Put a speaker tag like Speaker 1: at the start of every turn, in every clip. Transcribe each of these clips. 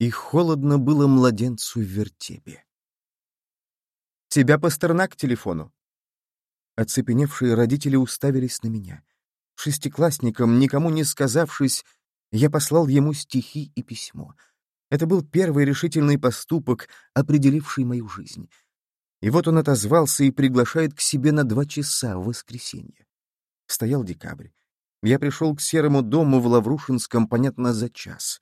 Speaker 1: И холодно было младенцу в вертепе. «Тебя Пастернак к телефону?» Оцепеневшие родители уставились на меня. Шестиклассникам, никому не сказавшись, я послал ему стихи и письмо. Это был первый решительный поступок, определивший мою жизнь. И вот он отозвался и приглашает к себе на два часа в воскресенье. Стоял декабрь. Я пришел к серому дому в Лаврушинском, понятно, за час.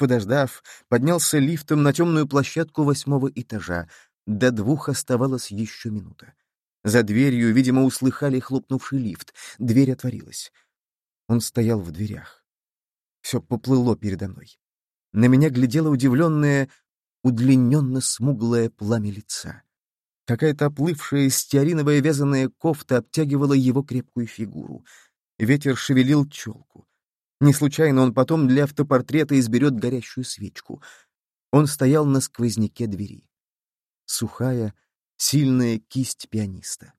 Speaker 1: Подождав, поднялся лифтом на темную площадку восьмого этажа. До двух оставалась еще минута. За дверью, видимо, услыхали хлопнувший лифт. Дверь отворилась. Он стоял в дверях. Все поплыло передо мной. На меня глядело удивленное, удлиненно-смуглое пламя лица. Какая-то оплывшая стеариновая вязаная кофта обтягивала его крепкую фигуру. Ветер шевелил челку. Не случайно он потом для автопортрета изберет горящую свечку. Он стоял на сквозняке двери. Сухая, сильная кисть пианиста.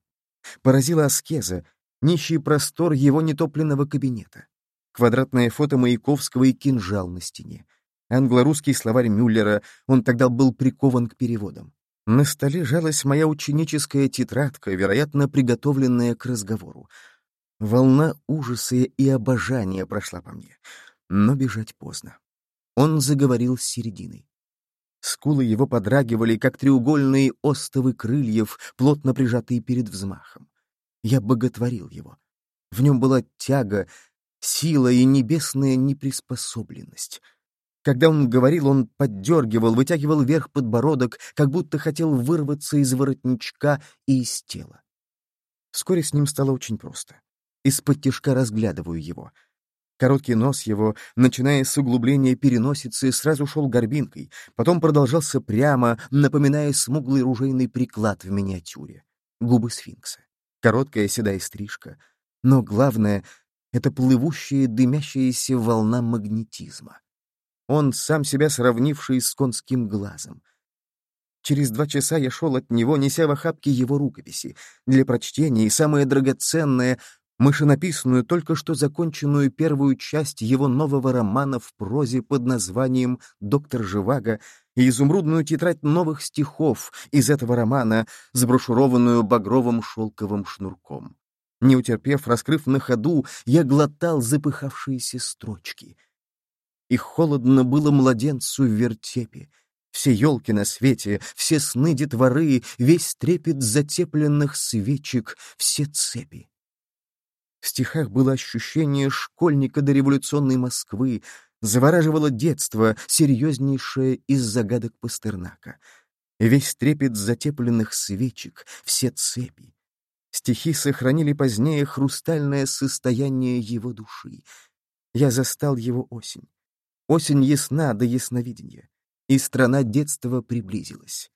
Speaker 1: Поразила аскеза, нищий простор его нетопленного кабинета. Квадратное фото Маяковского и кинжал на стене. Англо-русский словарь Мюллера, он тогда был прикован к переводам. На столе жалась моя ученическая тетрадка, вероятно, приготовленная к разговору. Волна ужаса и обожания прошла по мне, но бежать поздно. Он заговорил с середины. Скулы его подрагивали, как треугольные остовы крыльев, плотно прижатые перед взмахом. Я боготворил его. В нем была тяга, сила и небесная неприспособленность. Когда он говорил, он поддергивал, вытягивал вверх подбородок, как будто хотел вырваться из воротничка и из тела. Вскоре с ним стало очень просто. Из-под тишка разглядываю его. Короткий нос его, начиная с углубления переносицы, сразу шел горбинкой, потом продолжался прямо, напоминая смуглый ружейный приклад в миниатюре. Губы сфинкса. Короткая седая стрижка. Но главное — это плывущая дымящаяся волна магнетизма он, сам себя сравнивший с конским глазом. Через два часа я шел от него, неся в охапке его рукописи, для прочтения и самое драгоценное — мышенаписанную, только что законченную первую часть его нового романа в прозе под названием «Доктор Живаго» и изумрудную тетрадь новых стихов из этого романа, сброшурованную багровым шелковым шнурком. Не утерпев, раскрыв на ходу, я глотал запыхавшиеся строчки — и холодно было младенцу в вертепе. Все елки на свете, все сны детворы, весь трепет затепленных свечек, все цепи. В стихах было ощущение школьника до революционной Москвы, завораживало детство, серьезнейшее из загадок Пастернака. Весь трепет затепленных свечек, все цепи. Стихи сохранили позднее хрустальное состояние его души. Я застал его осень. Осень ясна до ясновидения, и страна детства приблизилась.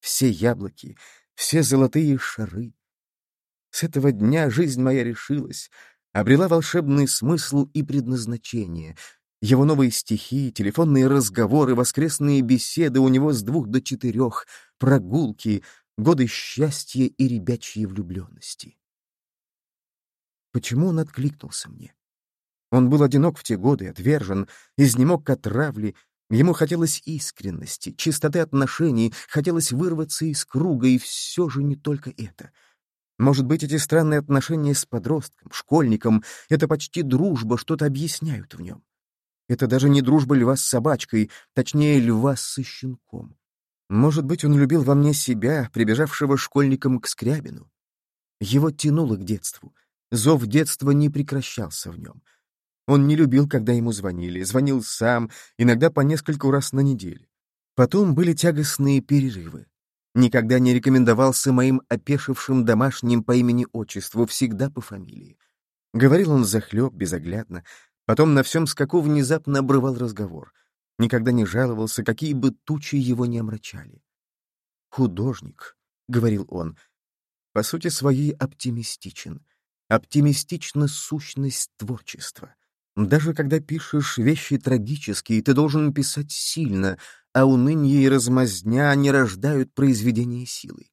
Speaker 1: Все яблоки, все золотые шары. С этого дня жизнь моя решилась, обрела волшебный смысл и предназначение. Его новые стихи, телефонные разговоры, воскресные беседы у него с двух до четырех, прогулки, годы счастья и ребячьей влюбленности. Почему он откликнулся мне? Он был одинок в те годы, отвержен, изнемог от травли, ему хотелось искренности, чистоты отношений, хотелось вырваться из круга, и все же не только это. Может быть, эти странные отношения с подростком, школьником — это почти дружба, что-то объясняют в нем. Это даже не дружба льва с собачкой, точнее, льва с щенком. Может быть, он любил во мне себя, прибежавшего школьником к Скрябину. Его тянуло к детству. Зов детства не прекращался в нем — он не любил, когда ему звонили, звонил сам, иногда по нескольку раз на неделю. Потом были тягостные перерывы. Никогда не рекомендовался моим опешившим домашним по имени-отчеству, всегда по фамилии. Говорил он захлеб, безоглядно, потом на всем скаку внезапно обрывал разговор. Никогда не жаловался, какие бы тучи его не омрачали. «Художник», — говорил он, — по сути своей оптимистичен. Оптимистична сущность творчества. Даже когда пишешь вещи трагические, ты должен писать сильно, а уныние и размазня не рождают произведения силы.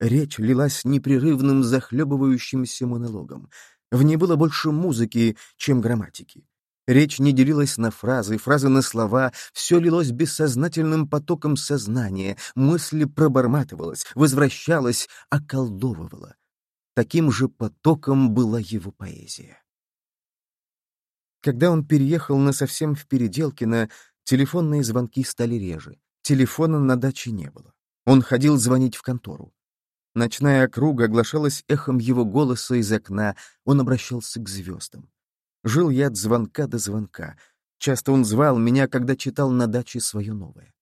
Speaker 1: Речь лилась непрерывным захлебывающимся монологом. В ней было больше музыки, чем грамматики. Речь не делилась на фразы, фразы на слова, все лилось бессознательным потоком сознания, мысли проборматывалась, возвращалась, околдовывала. Таким же потоком была его поэзия. Когда он переехал на совсем в Переделкино, телефонные звонки стали реже. Телефона на даче не было. Он ходил звонить в контору. Ночная округа оглашалась эхом его голоса из окна, он обращался к звездам. Жил я от звонка до звонка. Часто он звал меня, когда читал на даче свое новое.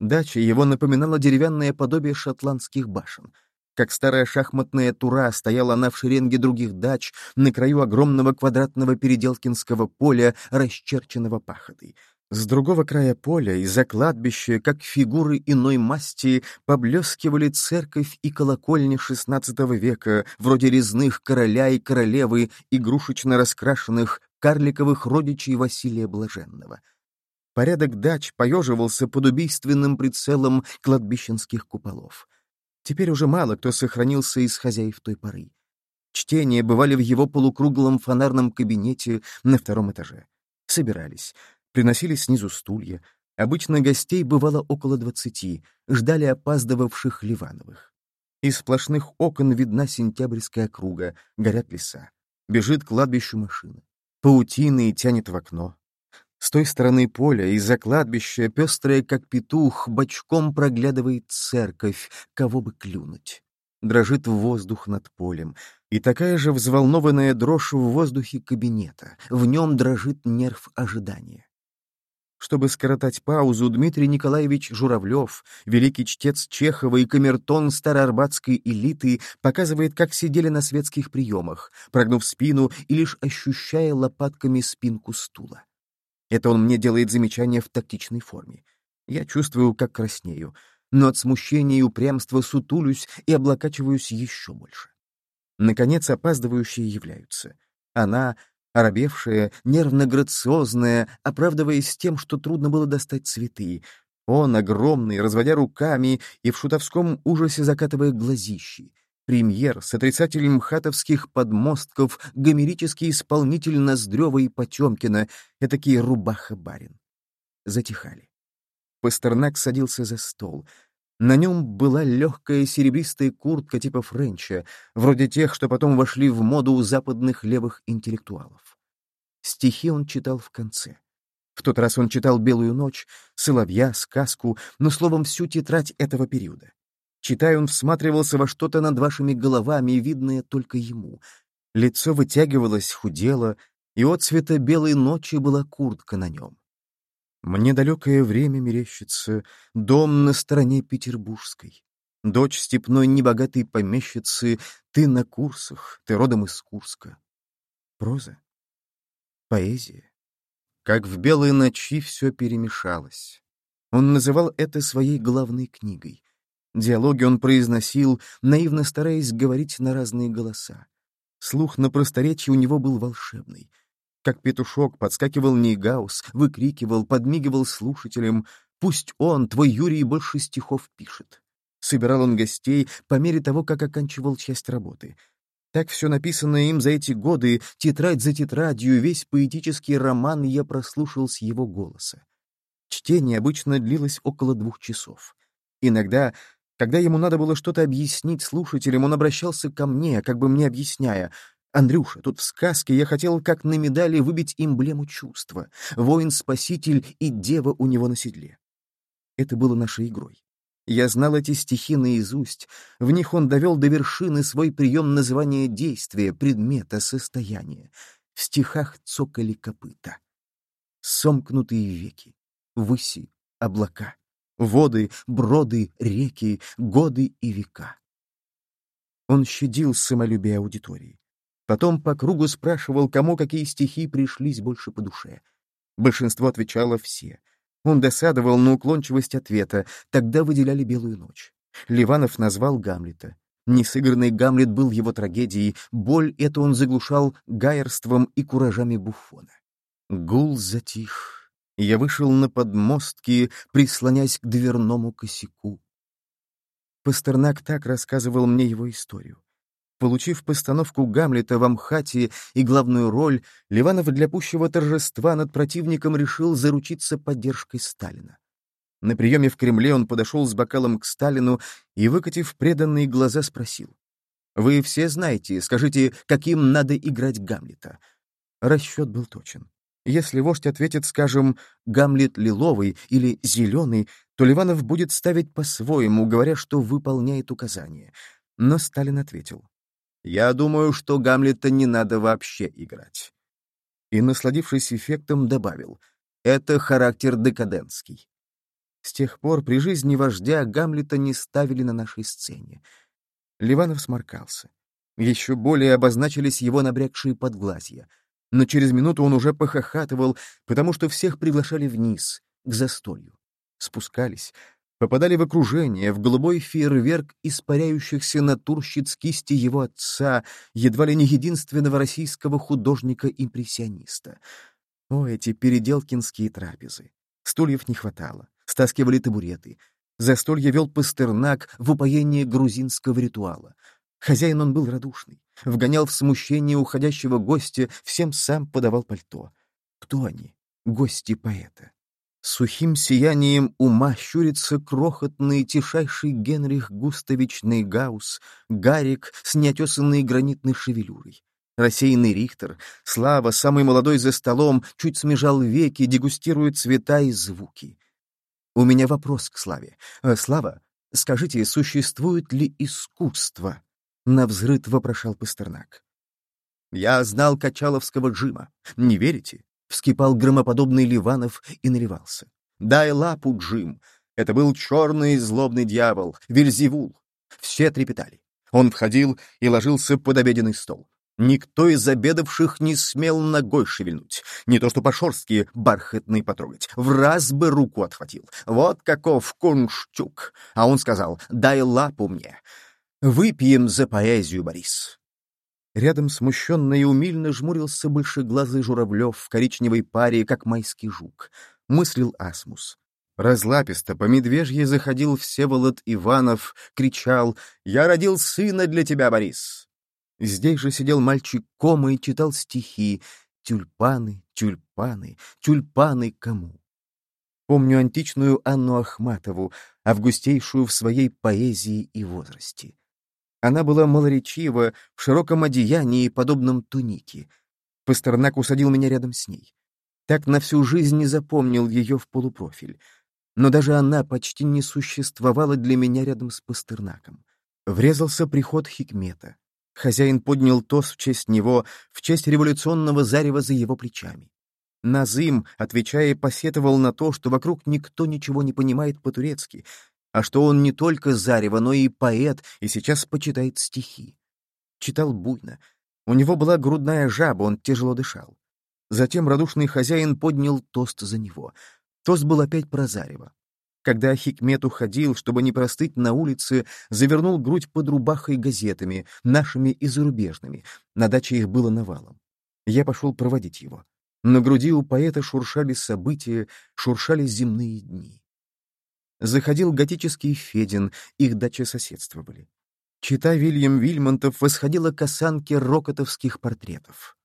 Speaker 1: Дача его напоминала деревянное подобие шотландских башен. Как старая шахматная тура стояла она в шеренге других дач на краю огромного квадратного переделкинского поля, расчерченного пахотой. С другого края поля, из-за кладбища, как фигуры иной масти, поблескивали церковь и колокольни XVI века, вроде резных короля и королевы, игрушечно раскрашенных карликовых родичей Василия Блаженного. Порядок дач поеживался под убийственным прицелом кладбищенских куполов. Теперь уже мало кто сохранился из хозяев той поры. Чтения бывали в его полукруглом фонарном кабинете на втором этаже. Собирались — Приносили снизу стулья. Обычно гостей бывало около двадцати, ждали опаздывавших Ливановых. Из сплошных окон видна сентябрьская круга, горят леса. Бежит к кладбищу машина. Паутины тянет в окно. С той стороны поля, из-за кладбища, пестрая, как петух, бочком проглядывает церковь, кого бы клюнуть. Дрожит воздух над полем, и такая же взволнованная дрожь в воздухе кабинета. В нем дрожит нерв ожидания. Чтобы скоротать паузу, Дмитрий Николаевич Журавлев, великий чтец Чехова и камертон староарбатской элиты, показывает, как сидели на светских приемах, прогнув спину и лишь ощущая лопатками спинку стула. Это он мне делает замечание в тактичной форме. Я чувствую, как краснею, но от смущения и упрямства сутулюсь и облокачиваюсь еще больше. Наконец опаздывающие являются. Она, оробевшая, нервно-грациозная, оправдываясь тем, что трудно было достать цветы. Он, огромный, разводя руками и в шутовском ужасе закатывая глазищи. Премьер с отрицателем хатовских подмостков, гомерический исполнитель Ноздрева и Потемкина, этакий рубаха-барин. Затихали. Пастернак садился за стол. На нем была легкая серебристая куртка типа френча, вроде тех, что потом вошли в моду у западных левых интеллектуалов. Стихи он читал в конце. В тот раз он читал «Белую ночь», «Соловья», «Сказку», но, словом, всю тетрадь этого периода. Читая, он всматривался во что-то над вашими головами, видное только ему. Лицо вытягивалось, худело, и от цвета белой ночи была куртка на нем. Мне далекое время мерещится дом на стороне петербургской. Дочь степной небогатой помещицы, ты на курсах, ты родом из Курска. Проза? Поэзия? Как в белой ночи все перемешалось. Он называл это своей главной книгой. Диалоги он произносил, наивно стараясь говорить на разные голоса. Слух на просторечии у него был волшебный. Как петушок подскакивал Нейгаус, выкрикивал, подмигивал слушателям. «Пусть он, твой Юрий, больше стихов пишет». Собирал он гостей по мере того, как оканчивал часть работы. Так все написанное им за эти годы, тетрадь за тетрадью, весь поэтический роман я прослушал с его голоса. Чтение обычно длилось около двух часов. Иногда, когда ему надо было что-то объяснить слушателям, он обращался ко мне, как бы мне объясняя, Андрюша, тут в сказке я хотел как на медали выбить эмблему чувства. Воин-спаситель и дева у него на седле. Это было нашей игрой. Я знал эти стихи наизусть. В них он довел до вершины свой прием называния действия, предмета, состояния. В стихах цокали копыта. Сомкнутые веки, выси, облака, воды, броды, реки, годы и века. Он щадил самолюбие аудитории. Потом по кругу спрашивал, кому какие стихи пришлись больше по душе. Большинство отвечало все. Он досадовал на уклончивость ответа, тогда выделяли «Белую ночь». Ливанов назвал Гамлета. Несыгранный Гамлет был его трагедией, боль эту он заглушал гайерством и куражами Буфона. Гул затих. Я вышел на подмостки, прислонясь к дверному косяку. Пастернак так рассказывал мне его историю. Получив постановку Гамлета в Амхате и главную роль, Ливанов для пущего торжества над противником решил заручиться поддержкой Сталина. На приеме в Кремле он подошел с бокалом к Сталину и, выкатив преданные глаза, спросил. «Вы все знаете, скажите, каким надо играть Гамлета?» Расчет был точен. Если вождь ответит, скажем, «Гамлет лиловый» или «зеленый», то Ливанов будет ставить по-своему, говоря, что выполняет указания. Но Сталин ответил. Я думаю, что Гамлета не надо вообще играть. И, насладившись эффектом, добавил, это характер декадентский. С тех пор при жизни вождя Гамлета не ставили на нашей сцене. Ливанов сморкался. Еще более обозначились его набрякшие подглазья. Но через минуту он уже похохатывал, потому что всех приглашали вниз, к застолью. Спускались, попадали в окружение, в голубой фейерверк испаряющихся натурщиц кисти его отца, едва ли не единственного российского художника-импрессиониста. О, эти переделкинские трапезы! Стульев не хватало, стаскивали табуреты. Застолье вел Пастернак в упоение грузинского ритуала. Хозяин он был радушный, вгонял в смущение уходящего гостя, всем сам подавал пальто. Кто они? Гости поэта. Сухим сиянием ума щурится крохотный тишайший Генрих Густавич Нейгаус, Гарик с неотесанной гранитной шевелюрой. Рассеянный Рихтер, Слава, самый молодой за столом, чуть смежал веки, дегустирует цвета и звуки. У меня вопрос к Славе. Э, Слава, скажите, существует ли искусство? Навзрыд вопрошал Пастернак. Я знал Качаловского Джима. Не верите? Вскипал громоподобный Ливанов и наливался. «Дай лапу, Джим!» Это был черный злобный дьявол, Вельзевул. Все трепетали. Он входил и ложился под обеденный стол. Никто из обедавших не смел ногой шевельнуть. Не то что по-шорстки бархатный потрогать. В раз бы руку отхватил. Вот каков кунштюк. А он сказал, дай лапу мне. Выпьем за поэзию, Борис. Рядом смущенно и умильно жмурился большеглазый Журавлев в коричневой паре, как майский жук. Мыслил Асмус. Разлаписто по медвежье заходил Всеволод Иванов, кричал «Я родил сына для тебя, Борис!» Здесь же сидел мальчик Кома и читал стихи «Тюльпаны, тюльпаны, тюльпаны кому?» Помню античную Анну Ахматову, августейшую в своей поэзии и возрасте. Она была малоречива, в широком одеянии, подобном тунике. Пастернак усадил меня рядом с ней. Так на всю жизнь не запомнил ее в полупрофиль. Но даже она почти не существовала для меня рядом с Пастернаком. Врезался приход Хикмета. Хозяин поднял тост в честь него, в честь революционного зарева за его плечами. Назым, отвечая, посетовал на то, что вокруг никто ничего не понимает по-турецки, а что он не только зарево, но и поэт, и сейчас почитает стихи. Читал буйно. У него была грудная жаба, он тяжело дышал. Затем радушный хозяин поднял тост за него. Тост был опять про зарево. Когда Хикмет уходил, чтобы не простыть на улице, завернул грудь под рубахой газетами, нашими и зарубежными. На даче их было навалом. Я пошел проводить его. На груди у поэта шуршали события, шуршали земные дни. Заходил готический Федин, их дачи соседствовали. Чита Вильям Вильмонтов восходила к осанке рокотовских портретов.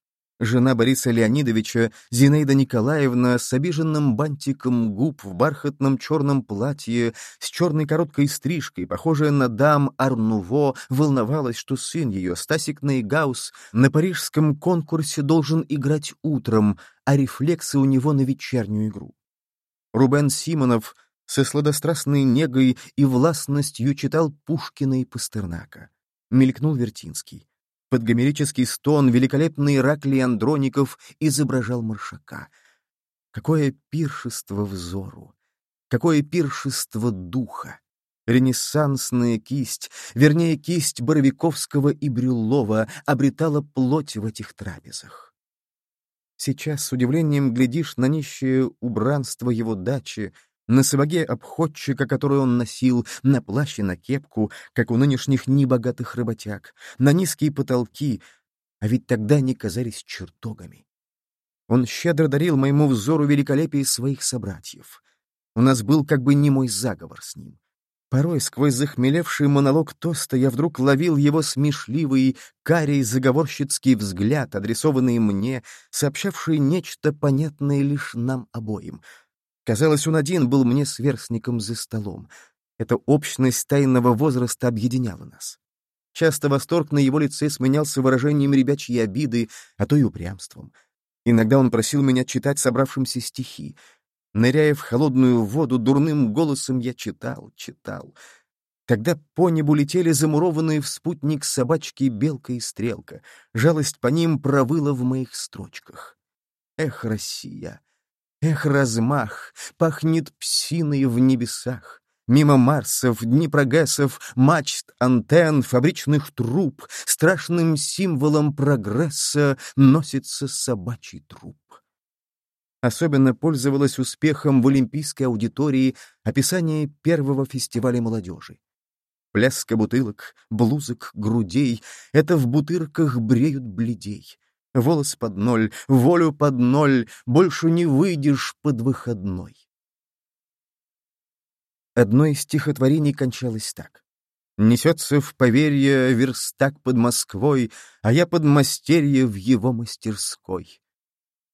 Speaker 1: Жена Бориса Леонидовича, Зинаида Николаевна, с обиженным бантиком губ в бархатном черном платье, с черной короткой стрижкой, похожая на дам Арнуво, волновалась, что сын ее, Стасик Нейгаус, на парижском конкурсе должен играть утром, а рефлексы у него на вечернюю игру. Рубен Симонов со сладострастной негой и властностью читал Пушкина и Пастернака. Мелькнул Вертинский. Под гомерический стон великолепный Ираклий Андроников изображал маршака. Какое пиршество взору! Какое пиршество духа! Ренессансная кисть, вернее, кисть Боровиковского и Брюллова обретала плоть в этих трапезах. Сейчас с удивлением глядишь на нищее убранство его дачи, на сапоге обходчика, который он носил, на плаще, на кепку, как у нынешних небогатых работяг, на низкие потолки, а ведь тогда они казались чертогами. Он щедро дарил моему взору великолепие своих собратьев. У нас был как бы не мой заговор с ним. Порой сквозь захмелевший монолог тоста я вдруг ловил его смешливый, карий заговорщицкий взгляд, адресованный мне, сообщавший нечто понятное лишь нам обоим. Казалось, он один был мне сверстником за столом. Эта общность тайного возраста объединяла нас. Часто восторг на его лице сменялся выражением ребячьей обиды, а то и упрямством. Иногда он просил меня читать собравшимся стихи. Ныряя в холодную воду, дурным голосом я читал, читал. Тогда по небу летели замурованные в спутник собачки белка и стрелка. Жалость по ним провыла в моих строчках. Эх, Россия! Эх, размах! Пахнет псиной в небесах! Мимо Марсов, Днепрогэсов, мачт, антенн, фабричных труб, страшным символом прогресса носится собачий труп. Особенно пользовалась успехом в Олимпийской аудитории описание первого фестиваля молодежи. Пляска бутылок, блузок, грудей — это в бутырках бреют бледей. Волос под ноль, волю под ноль, больше не выйдешь под выходной. Одно из стихотворений кончалось так. «Несется в поверье верстак под Москвой, а я под мастерье в его мастерской».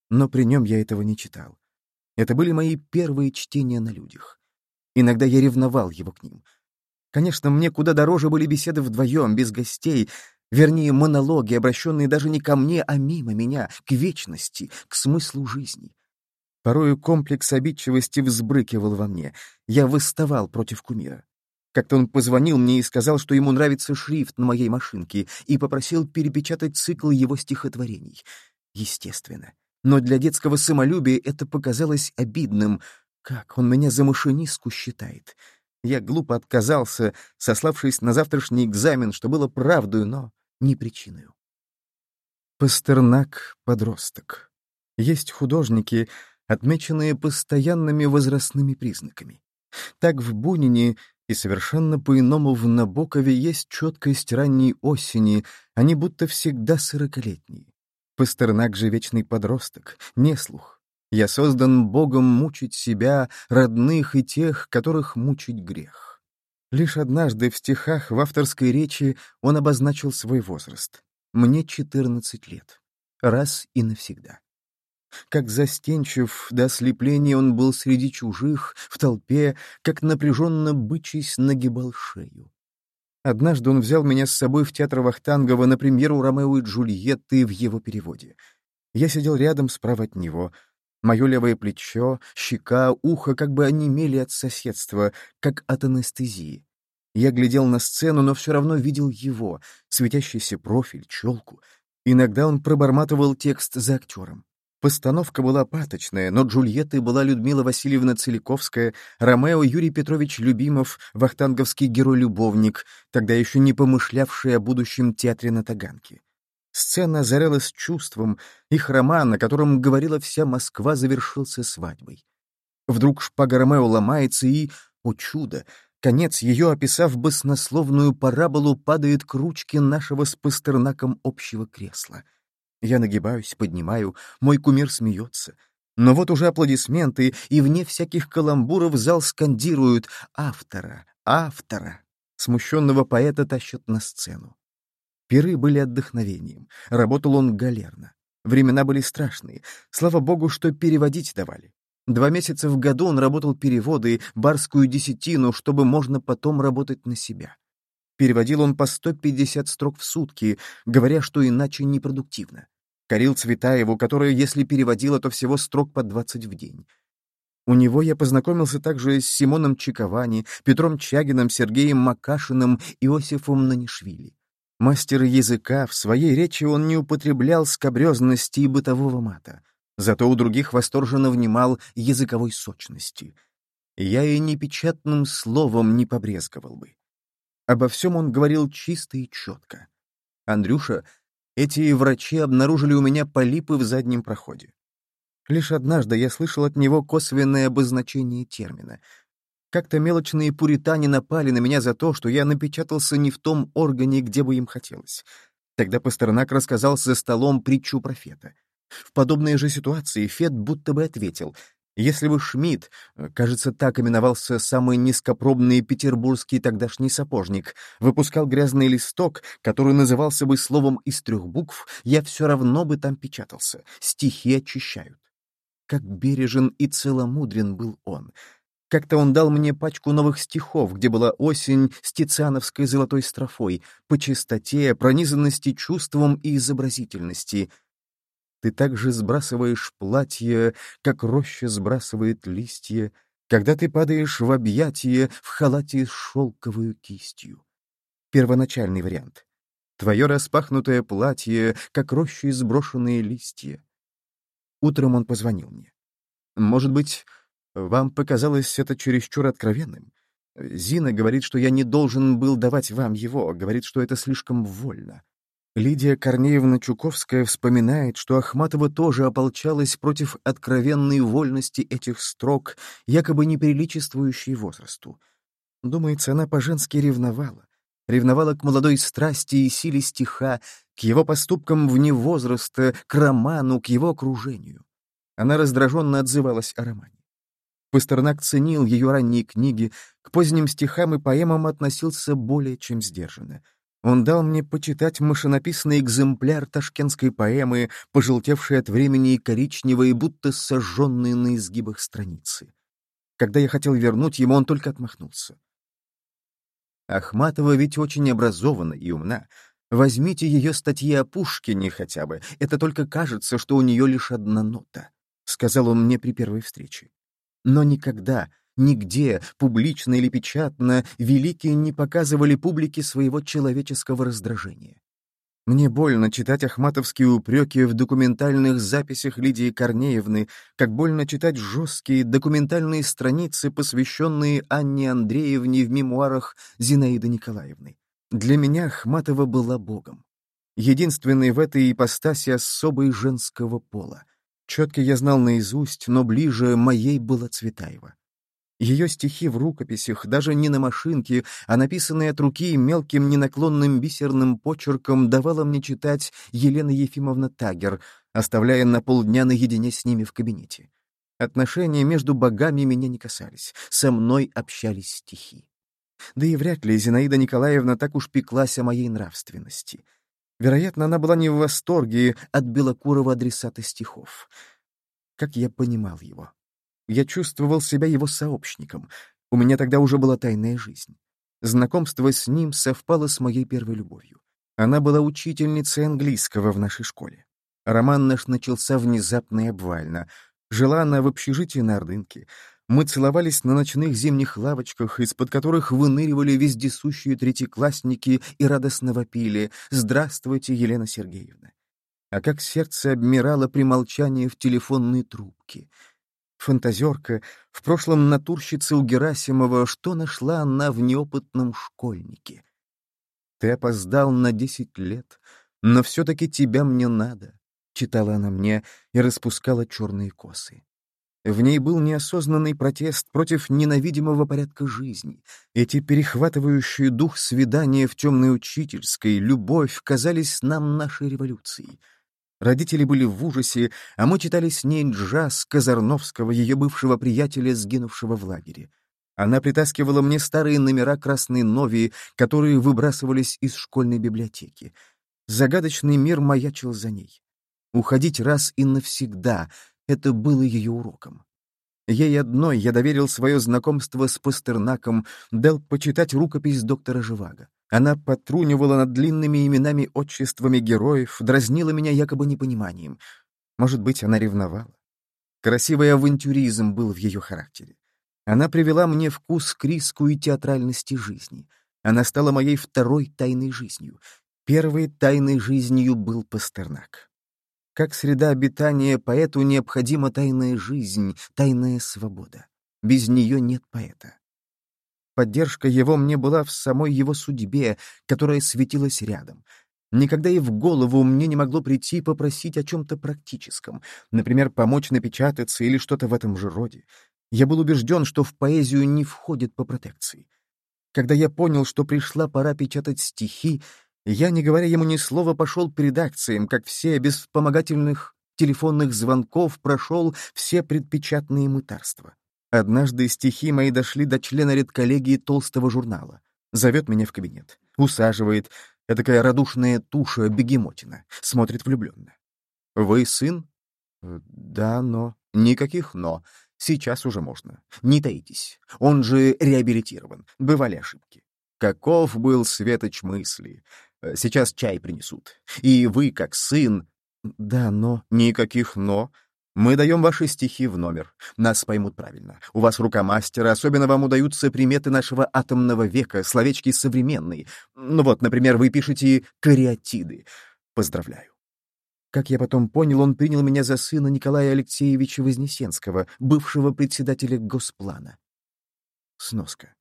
Speaker 1: Но при нем я этого не читал. Это были мои первые чтения на людях. Иногда я ревновал его к ним. Конечно, мне куда дороже были беседы вдвоем, без гостей, вернее, монологи, обращенные даже не ко мне, а мимо меня, к вечности, к смыслу жизни. Порою комплекс обидчивости взбрыкивал во мне. Я выставал против кумира. Как-то он позвонил мне и сказал, что ему нравится шрифт на моей машинке, и попросил перепечатать цикл его стихотворений. Естественно. Но для детского самолюбия это показалось обидным. Как он меня за машинистку считает? Я глупо отказался, сославшись на завтрашний экзамен, что было правдою, но не причиной. Пастернак — подросток. Есть художники, отмеченные постоянными возрастными признаками. Так в Бунине и совершенно по-иному в Набокове есть четкость ранней осени, они будто всегда сорокалетние. Пастернак же вечный подросток, не слух. Я создан Богом мучить себя, родных и тех, которых мучить грех. Лишь однажды в стихах в авторской речи он обозначил свой возраст. Мне 14 лет. Раз и навсегда. Как застенчив до ослепления он был среди чужих, в толпе, как напряженно бычись нагибал шею. Однажды он взял меня с собой в театр Вахтангова на премьеру «Ромео и Джульетты» в его переводе. Я сидел рядом справа от него. Мое левое плечо, щека, ухо как бы онемели от соседства, как от анестезии. Я глядел на сцену, но все равно видел его, светящийся профиль, челку. Иногда он проборматывал текст за актером. Постановка была паточная, но Джульеттой была Людмила Васильевна Целиковская, Ромео Юрий Петрович Любимов, вахтанговский герой-любовник, тогда еще не помышлявший о будущем театре на Таганке. Сцена озарялась чувством, их роман, о котором говорила вся Москва, завершился свадьбой. Вдруг шпага Ромео ломается и, о чудо, конец ее, описав баснословную параболу, падает к ручке нашего с Пастернаком общего кресла — я нагибаюсь, поднимаю, мой кумир смеется. Но вот уже аплодисменты, и вне всяких каламбуров зал скандируют «Автора! Автора!» Смущенного поэта тащат на сцену. Пиры были отдохновением. Работал он галерно. Времена были страшные. Слава богу, что переводить давали. Два месяца в году он работал переводы, барскую десятину, чтобы можно потом работать на себя. Переводил он по 150 строк в сутки, говоря, что иначе непродуктивно. Корил Цветаеву, которая, если переводила, то всего строк по 20 в день. У него я познакомился также с Симоном Чиковани, Петром Чагиным, Сергеем Макашиным, Иосифом Нанишвили. Мастер языка, в своей речи он не употреблял скобрезности и бытового мата. Зато у других восторженно внимал языковой сочности. Я и непечатным словом не побрезговал бы. Обо всем он говорил чисто и четко. «Андрюша, эти врачи обнаружили у меня полипы в заднем проходе. Лишь однажды я слышал от него косвенное обозначение термина. Как-то мелочные пуритане напали на меня за то, что я напечатался не в том органе, где бы им хотелось. Тогда Пастернак рассказал за столом притчу про Фета. В подобной же ситуации Фет будто бы ответил Если бы Шмидт, э, кажется, так именовался самый низкопробный петербургский тогдашний сапожник, выпускал грязный листок, который назывался бы словом из трех букв, я все равно бы там печатался. Стихи очищают. Как бережен и целомудрен был он. Как-то он дал мне пачку новых стихов, где была осень с тициановской золотой строфой, по чистоте, пронизанности чувством и изобразительности — ты также сбрасываешь платье, как роща сбрасывает листья, когда ты падаешь в объятие в халате с шелковую кистью. Первоначальный вариант. Твое распахнутое платье, как рощи сброшенные листья. Утром он позвонил мне. Может быть, вам показалось это чересчур откровенным? Зина говорит, что я не должен был давать вам его, говорит, что это слишком вольно. Лидия Корнеевна Чуковская вспоминает, что Ахматова тоже ополчалась против откровенной вольности этих строк, якобы неприличествующей возрасту. Думается, она по-женски ревновала. Ревновала к молодой страсти и силе стиха, к его поступкам вне возраста, к роману, к его окружению. Она раздраженно отзывалась о романе. Пастернак ценил ее ранние книги, к поздним стихам и поэмам относился более чем сдержанно — он дал мне почитать машинописный экземпляр ташкентской поэмы, пожелтевшей от времени и коричневой, будто сожженные на изгибах страницы. Когда я хотел вернуть ему, он только отмахнулся. Ахматова ведь очень образована и умна. Возьмите ее статьи о Пушкине хотя бы, это только кажется, что у нее лишь одна нота, — сказал он мне при первой встрече. Но никогда, Нигде, публично или печатно, великие не показывали публике своего человеческого раздражения. Мне больно читать ахматовские упреки в документальных записях Лидии Корнеевны, как больно читать жесткие документальные страницы, посвященные Анне Андреевне в мемуарах Зинаиды Николаевны. Для меня Ахматова была богом. Единственной в этой ипостаси особой женского пола. Четко я знал наизусть, но ближе моей была Цветаева. Ее стихи в рукописях, даже не на машинке, а написанные от руки мелким ненаклонным бисерным почерком, давала мне читать Елена Ефимовна Тагер, оставляя на полдня наедине с ними в кабинете. Отношения между богами меня не касались, со мной общались стихи. Да и вряд ли Зинаида Николаевна так уж пеклась о моей нравственности. Вероятно, она была не в восторге от белокурого адресата стихов. Как я понимал его. Я чувствовал себя его сообщником. У меня тогда уже была тайная жизнь. Знакомство с ним совпало с моей первой любовью. Она была учительницей английского в нашей школе. Роман наш начался внезапно и обвально. Жила она в общежитии на Ордынке. Мы целовались на ночных зимних лавочках, из-под которых выныривали вездесущие третьеклассники и радостно вопили «Здравствуйте, Елена Сергеевна!» А как сердце обмирало при молчании в телефонной трубке — Фантазерка, в прошлом натурщица у Герасимова, что нашла она в неопытном школьнике? Ты опоздал на десять лет, но все-таки тебя мне надо, — читала она мне и распускала черные косы. В ней был неосознанный протест против ненавидимого порядка жизни. Эти перехватывающие дух свидания в темной учительской, любовь казались нам нашей революцией — Родители были в ужасе, а мы читали с ней джаз Казарновского, ее бывшего приятеля, сгинувшего в лагере. Она притаскивала мне старые номера «Красной Нови», которые выбрасывались из школьной библиотеки. Загадочный мир маячил за ней. Уходить раз и навсегда — это было ее уроком. Ей одной я доверил свое знакомство с Пастернаком, дал почитать рукопись доктора Живаго. Она потрунивала над длинными именами-отчествами героев, дразнила меня якобы непониманием. Может быть, она ревновала. Красивый авантюризм был в ее характере. Она привела мне вкус к риску и театральности жизни. Она стала моей второй тайной жизнью. Первой тайной жизнью был Пастернак. Как среда обитания поэту необходима тайная жизнь, тайная свобода. Без нее нет поэта. Поддержка его мне была в самой его судьбе, которая светилась рядом. Никогда и в голову мне не могло прийти попросить о чем-то практическом, например, помочь напечататься или что-то в этом же роде. Я был убежден, что в поэзию не входит по протекции. Когда я понял, что пришла пора печатать стихи, я, не говоря ему ни слова, пошел к редакциям, как все, без вспомогательных телефонных звонков прошел все предпечатные мытарства. Однажды стихи мои дошли до члена редколлегии толстого журнала. Зовет меня в кабинет, усаживает, такая радушная туша бегемотина, смотрит влюбленно. «Вы сын?» «Да, но...» «Никаких «но». Сейчас уже можно. Не таитесь. Он же реабилитирован. Бывали ошибки. Каков был светоч мысли. Сейчас чай принесут. И вы, как сын... Да, но... Никаких «но». Мы даем ваши стихи в номер. Нас поймут правильно. У вас рука мастера, особенно вам удаются приметы нашего атомного века, словечки современные. Ну вот, например, вы пишете «кариатиды». Поздравляю. Как я потом понял, он принял меня за сына Николая Алексеевича Вознесенского, бывшего председателя Госплана. Сноска.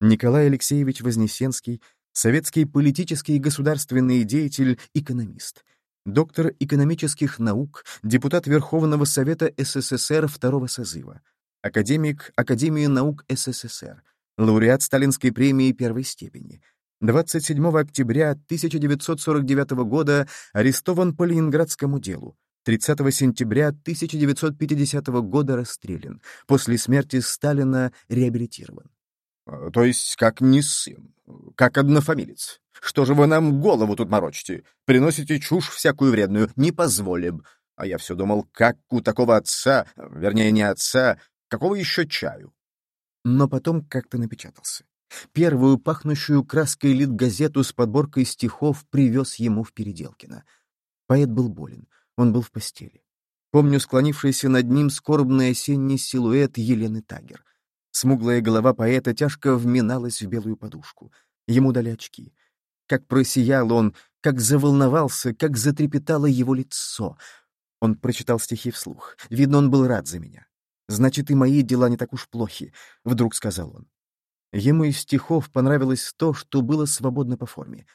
Speaker 1: Николай Алексеевич Вознесенский — советский политический и государственный деятель, экономист, доктор экономических наук, депутат Верховного Совета СССР второго созыва, академик Академии наук СССР, лауреат Сталинской премии первой степени — 27 октября 1949 года арестован по Ленинградскому делу. 30 сентября 1950 года расстрелян. После смерти Сталина реабилитирован. А, то есть как не сын, как однофамилец. Что же вы нам голову тут морочите? Приносите чушь всякую вредную, не позволим. А я все думал, как у такого отца, вернее, не отца, какого еще чаю? Но потом как-то напечатался. Первую пахнущую краской лит-газету с подборкой стихов привез ему в Переделкино. Поэт был болен, он был в постели. Помню склонившийся над ним скорбный осенний силуэт Елены Тагер. Смуглая голова поэта тяжко вминалась в белую подушку. Ему дали очки. Как просиял он, как заволновался, как затрепетало его лицо. Он прочитал стихи вслух. Видно, он был рад за меня. «Значит, и мои дела не так уж плохи», — вдруг сказал он. Ему из стихов понравилось то, что было свободно по форме.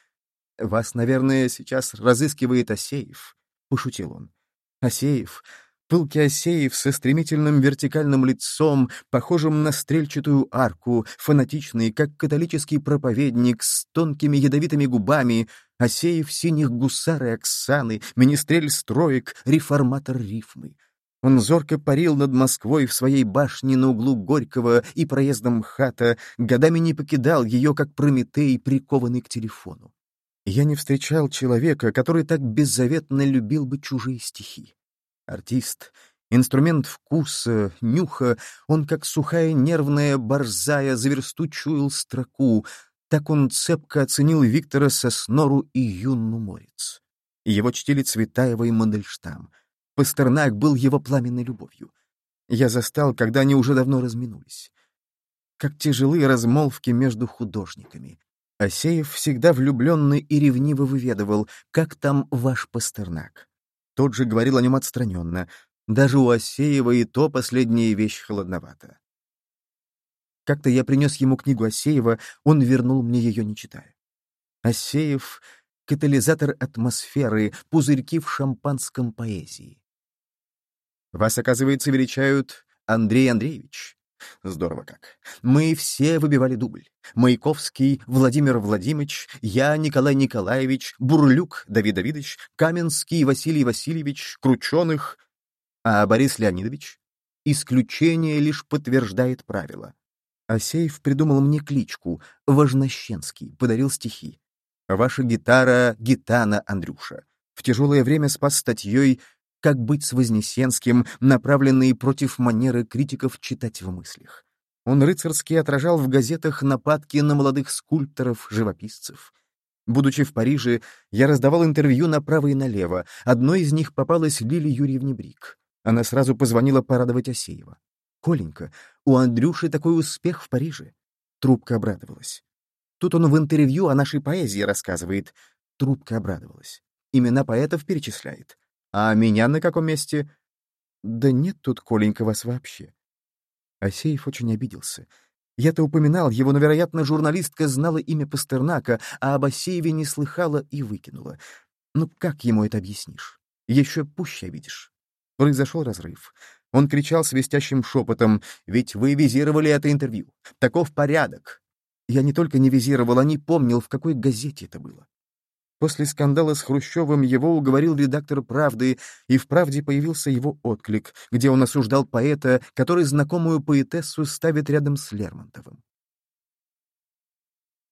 Speaker 1: «Вас, наверное, сейчас разыскивает Асеев», — пошутил он. «Асеев, пылкий Асеев со стремительным вертикальным лицом, похожим на стрельчатую арку, фанатичный, как католический проповедник, с тонкими ядовитыми губами, Асеев синих гусар и Оксаны, министрель строек, реформатор рифмы». Он зорко парил над Москвой в своей башне на углу Горького и проездом хата, годами не покидал ее, как Прометей, прикованный к телефону. Я не встречал человека, который так беззаветно любил бы чужие стихи. Артист, инструмент вкуса, нюха, он, как сухая нервная борзая, за версту чуял строку, так он цепко оценил Виктора Соснору и Юнну Морец. Его чтили Цветаева и Мандельштам — Пастернак был его пламенной любовью. Я застал, когда они уже давно разминулись. Как тяжелые размолвки между художниками. Асеев всегда влюбленный и ревниво выведывал, как там ваш Пастернак. Тот же говорил о нем отстраненно. Даже у Асеева и то последняя вещь холодновата. Как-то я принес ему книгу Асеева, он вернул мне ее, не читая. Асеев — катализатор атмосферы, пузырьки в шампанском поэзии. Вас, оказывается, величают Андрей Андреевич. Здорово как. Мы все выбивали дубль. Маяковский, Владимир Владимирович, я, Николай Николаевич, Бурлюк, Давид Давидович, Каменский, Василий Васильевич, Крученых. А Борис Леонидович? Исключение лишь подтверждает правило. Асеев придумал мне кличку — Важнощенский, подарил стихи. Ваша гитара — гитана, Андрюша. В тяжелое время спас статьей как быть с Вознесенским, направленные против манеры критиков читать в мыслях. Он рыцарски отражал в газетах нападки на молодых скульпторов, живописцев. Будучи в Париже, я раздавал интервью направо и налево. Одно из них попалось Лиле Юрьевне Брик. Она сразу позвонила порадовать Асеева. «Коленька, у Андрюши такой успех в Париже». Трубка обрадовалась. Тут он в интервью о нашей поэзии рассказывает. Трубка обрадовалась. Имена поэтов перечисляет. А меня на каком месте? Да нет тут, Коленька, вас вообще. Асеев очень обиделся. Я-то упоминал его, но, вероятно, журналистка знала имя Пастернака, а об Асееве не слыхала и выкинула. Ну как ему это объяснишь? Еще пуще видишь. Произошел разрыв. Он кричал свистящим шепотом, «Ведь вы визировали это интервью. Таков порядок». Я не только не визировал, а не помнил, в какой газете это было. После скандала с Хрущевым его уговорил редактор «Правды», и в «Правде» появился его отклик, где он осуждал поэта, который знакомую поэтессу ставит рядом с Лермонтовым.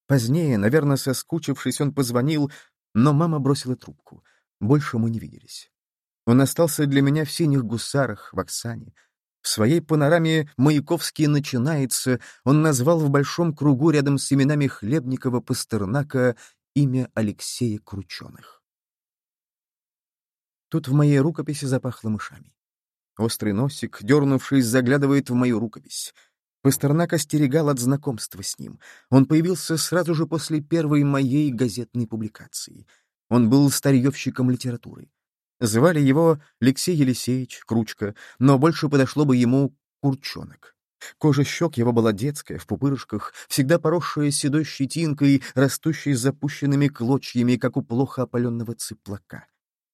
Speaker 1: Позднее, наверное, соскучившись, он позвонил, но мама бросила трубку. Больше мы не виделись. Он остался для меня в синих гусарах, в Оксане. В своей панораме «Маяковский начинается» он назвал в большом кругу рядом с именами Хлебникова, Пастернака имя Алексея Крученых. Тут в моей рукописи запахло мышами. Острый носик, дернувшись, заглядывает в мою рукопись. Пастернак остерегал от знакомства с ним. Он появился сразу же после первой моей газетной публикации. Он был старьевщиком литературы. Звали его Алексей Елисеевич Кручка, но больше подошло бы ему Курчонок. Кожа щек его была детская, в пупырышках, всегда поросшая седой щетинкой, растущей запущенными клочьями, как у плохо опаленного цыплака.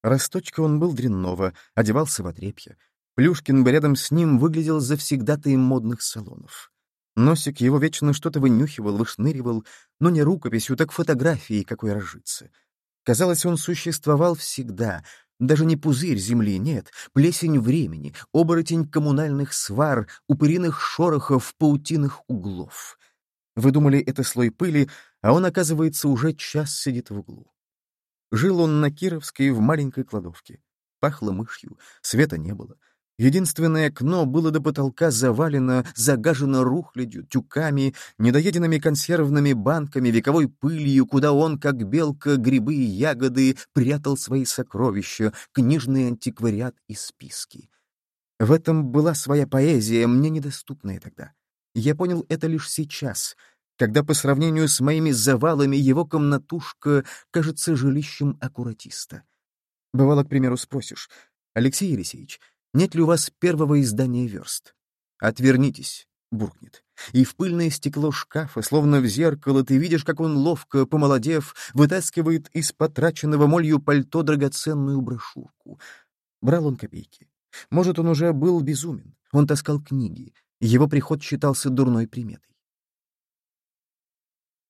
Speaker 1: Росточка он был дрянного, одевался в отрепье. Плюшкин бы рядом с ним выглядел завсегдатаем модных салонов. Носик его вечно что-то вынюхивал, вышныривал, но не рукописью, так фотографией какой разжиться. Казалось, он существовал всегда, даже не пузырь земли, нет, плесень времени, оборотень коммунальных свар, упыриных шорохов, паутиных углов. Вы думали, это слой пыли, а он, оказывается, уже час сидит в углу. Жил он на Кировской в маленькой кладовке. Пахло мышью, света не было. Единственное окно было до потолка завалено, загажено рухлядью, тюками, недоеденными консервными банками, вековой пылью, куда он, как белка, грибы и ягоды, прятал свои сокровища, книжный антиквариат и списки. В этом была своя поэзия, мне недоступная тогда. Я понял это лишь сейчас, когда по сравнению с моими завалами его комнатушка кажется жилищем аккуратиста. Бывало, к примеру, спросишь, «Алексей Елисеевич, нет ли у вас первого издания верст? Отвернитесь, буркнет. И в пыльное стекло шкафа, словно в зеркало, ты видишь, как он ловко, помолодев, вытаскивает из потраченного молью пальто драгоценную брошюрку. Брал он копейки. Может, он уже был безумен. Он таскал книги. Его приход считался дурной приметой.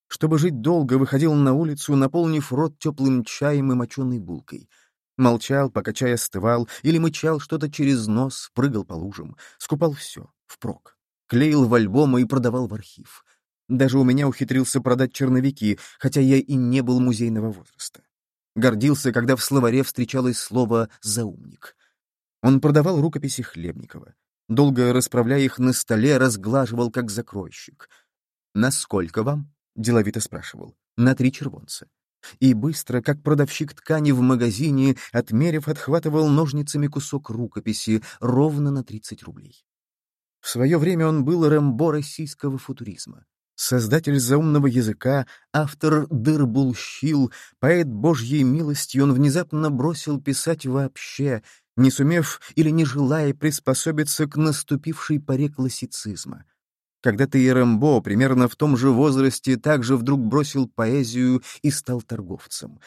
Speaker 1: Чтобы жить долго, выходил на улицу, наполнив рот теплым чаем и моченой булкой — Молчал, пока чай остывал, или мычал что-то через нос, прыгал по лужам, скупал все, впрок. Клеил в альбомы и продавал в архив. Даже у меня ухитрился продать черновики, хотя я и не был музейного возраста. Гордился, когда в словаре встречалось слово «заумник». Он продавал рукописи Хлебникова. Долго расправляя их на столе, разглаживал как закройщик. «Насколько вам?» — деловито спрашивал. «На три червонца». И быстро, как продавщик ткани в магазине, отмерив, отхватывал ножницами кусок рукописи ровно на 30 рублей. В свое время он был Рэмбо российского футуризма. Создатель заумного языка, автор Дырбулщил, поэт Божьей милости, он внезапно бросил писать вообще, не сумев или не желая приспособиться к наступившей паре классицизма. Когда-то и Рэмбо, примерно в том же возрасте, также вдруг бросил поэзию и стал торговцем.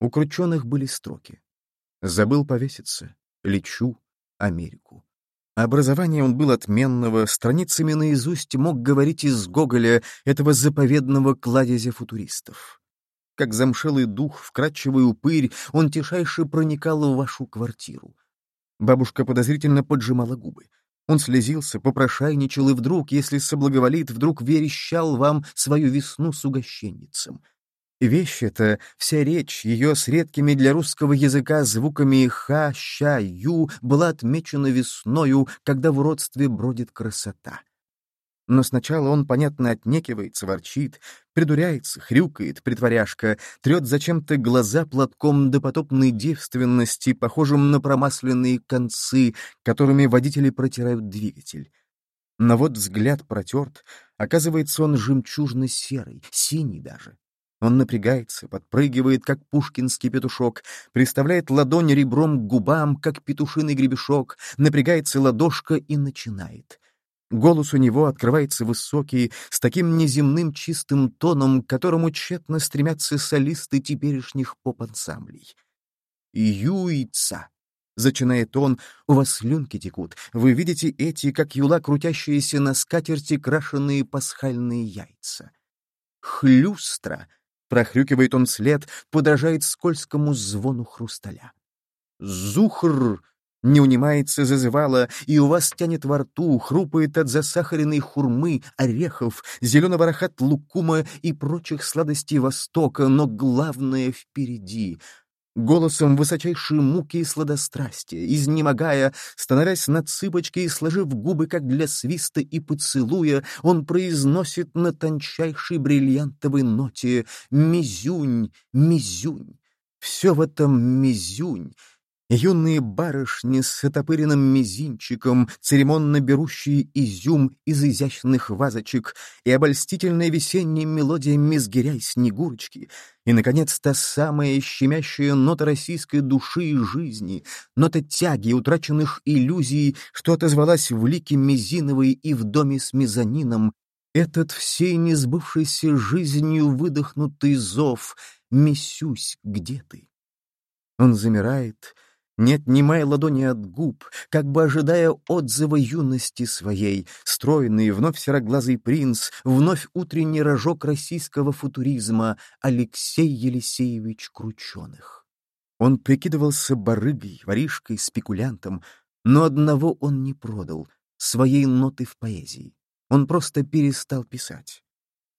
Speaker 1: У крученых были строки. «Забыл повеситься. Лечу. Америку». Образование он был отменного, страницами наизусть мог говорить из Гоголя, этого заповедного кладезя футуристов. Как замшелый дух, вкрадчивый упырь, он тишайше проникал в вашу квартиру. Бабушка подозрительно поджимала губы. Он слезился, попрошайничал, и вдруг, если соблаговолит, вдруг верещал вам свою весну с угощенницем. Вещь эта, вся речь, ее с редкими для русского языка звуками «ха», «ща», «ю» была отмечена весною, когда в родстве бродит красота. Но сначала он, понятно, отнекивается, ворчит, придуряется, хрюкает, притворяшка, трет зачем-то глаза платком допотопной девственности, похожим на промасленные концы, которыми водители протирают двигатель. Но вот взгляд протерт, оказывается, он жемчужно-серый, синий даже. Он напрягается, подпрыгивает, как пушкинский петушок, приставляет ладонь ребром к губам, как петушиный гребешок, напрягается ладошка и начинает. Голос у него открывается высокий, с таким неземным чистым тоном, к которому тщетно стремятся солисты теперешних поп-ансамблей. «Юйца!» — зачинает он, — «у вас слюнки текут. Вы видите эти, как юла, крутящиеся на скатерти крашеные пасхальные яйца». «Хлюстра!» — Прохрюкивает он след, подражает скользкому звону хрусталя. «Зухр!» Не унимается, зазывала, и у вас тянет во рту, хрупает от засахаренной хурмы, орехов, зеленого рахат лукума и прочих сладостей Востока, но главное впереди. Голосом высочайшей муки и сладострастия, изнемогая, становясь на цыпочки и сложив губы, как для свиста и поцелуя, он произносит на тончайшей бриллиантовой ноте «Мизюнь, мизюнь». Все в этом мизюнь, Юные барышни с отопыренным мизинчиком, церемонно берущие изюм из изящных вазочек, и обольстительная весенняя мелодия мизгиря снегурочки, и, наконец, та самая щемящая нота российской души и жизни, нота тяги утраченных иллюзий, что отозвалась в лике Мизиновой и в доме с мезонином, этот всей несбывшейся жизнью выдохнутый зов «Мисюсь, где ты?» Он замирает, не отнимая ладони от губ, как бы ожидая отзыва юности своей, стройный, вновь сероглазый принц, вновь утренний рожок российского футуризма Алексей Елисеевич Крученых. Он прикидывался барыгой, воришкой, спекулянтом, но одного он не продал — своей ноты в поэзии. Он просто перестал писать.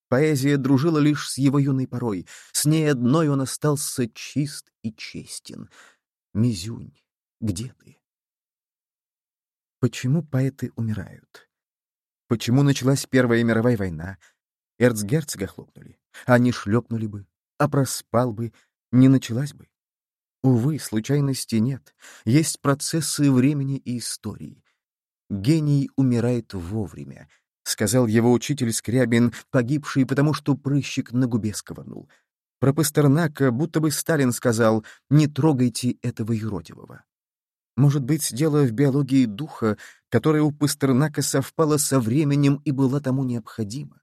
Speaker 1: Поэзия дружила лишь с его юной порой, с ней одной он остался чист и честен — Мизюнь, где ты? Почему поэты умирают? Почему началась Первая мировая война? Эрцгерцога хлопнули. Они шлепнули бы, а проспал бы, не началась бы. Увы, случайности нет. Есть процессы времени и истории. Гений умирает вовремя, — сказал его учитель Скрябин, погибший потому, что прыщик на губе сковырнул. Про Пастернака будто бы Сталин сказал «не трогайте этого юродивого». Может быть, дело в биологии духа, которая у Пастернака совпала со временем и была тому необходима.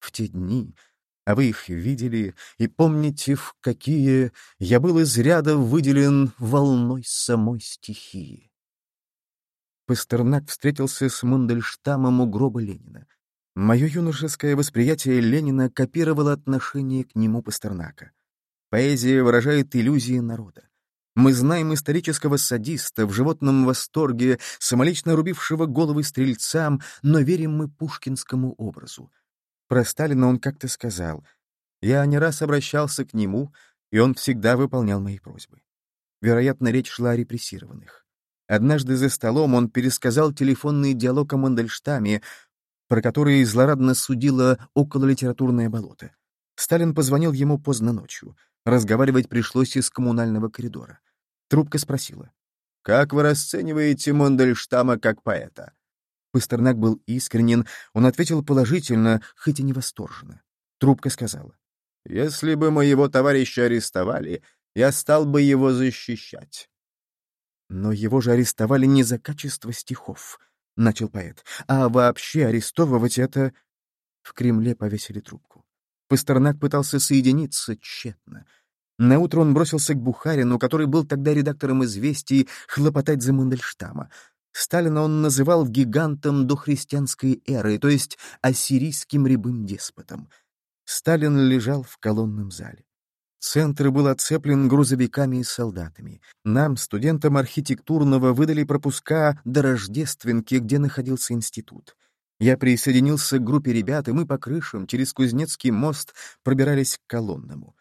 Speaker 1: В те дни, а вы их видели, и помните, в какие я был из ряда выделен волной самой стихии. Пастернак встретился с Мандельштамом у гроба Ленина. Мое юношеское восприятие Ленина копировало отношение к нему Пастернака. Поэзия выражает иллюзии народа. Мы знаем исторического садиста в животном восторге, самолично рубившего головы стрельцам, но верим мы пушкинскому образу. Про Сталина он как-то сказал, «Я не раз обращался к нему, и он всегда выполнял мои просьбы». Вероятно, речь шла о репрессированных. Однажды за столом он пересказал телефонный диалог о Мандельштаме, про которые злорадно судило окололитературное болото. Сталин позвонил ему поздно ночью. Разговаривать пришлось из коммунального коридора. Трубка спросила. «Как вы расцениваете Мондельштама как поэта?» Пастернак был искренен, он ответил положительно, хоть и не восторженно. Трубка сказала. «Если бы моего товарища арестовали, я стал бы его защищать». Но его же арестовали не за качество стихов, — начал поэт. «А вообще арестовывать это...» В Кремле повесили трубку. Пастернак пытался соединиться тщетно. Наутро он бросился к Бухарину, который был тогда редактором «Известий», хлопотать за Мандельштама. Сталина он называл гигантом дохристианской эры, то есть ассирийским рябым деспотом. Сталин лежал в колонном зале. Центр был оцеплен грузовиками и солдатами. Нам, студентам архитектурного, выдали пропуска до Рождественки, где находился институт. Я присоединился к группе ребят, и мы по крышам через Кузнецкий мост пробирались к колонному.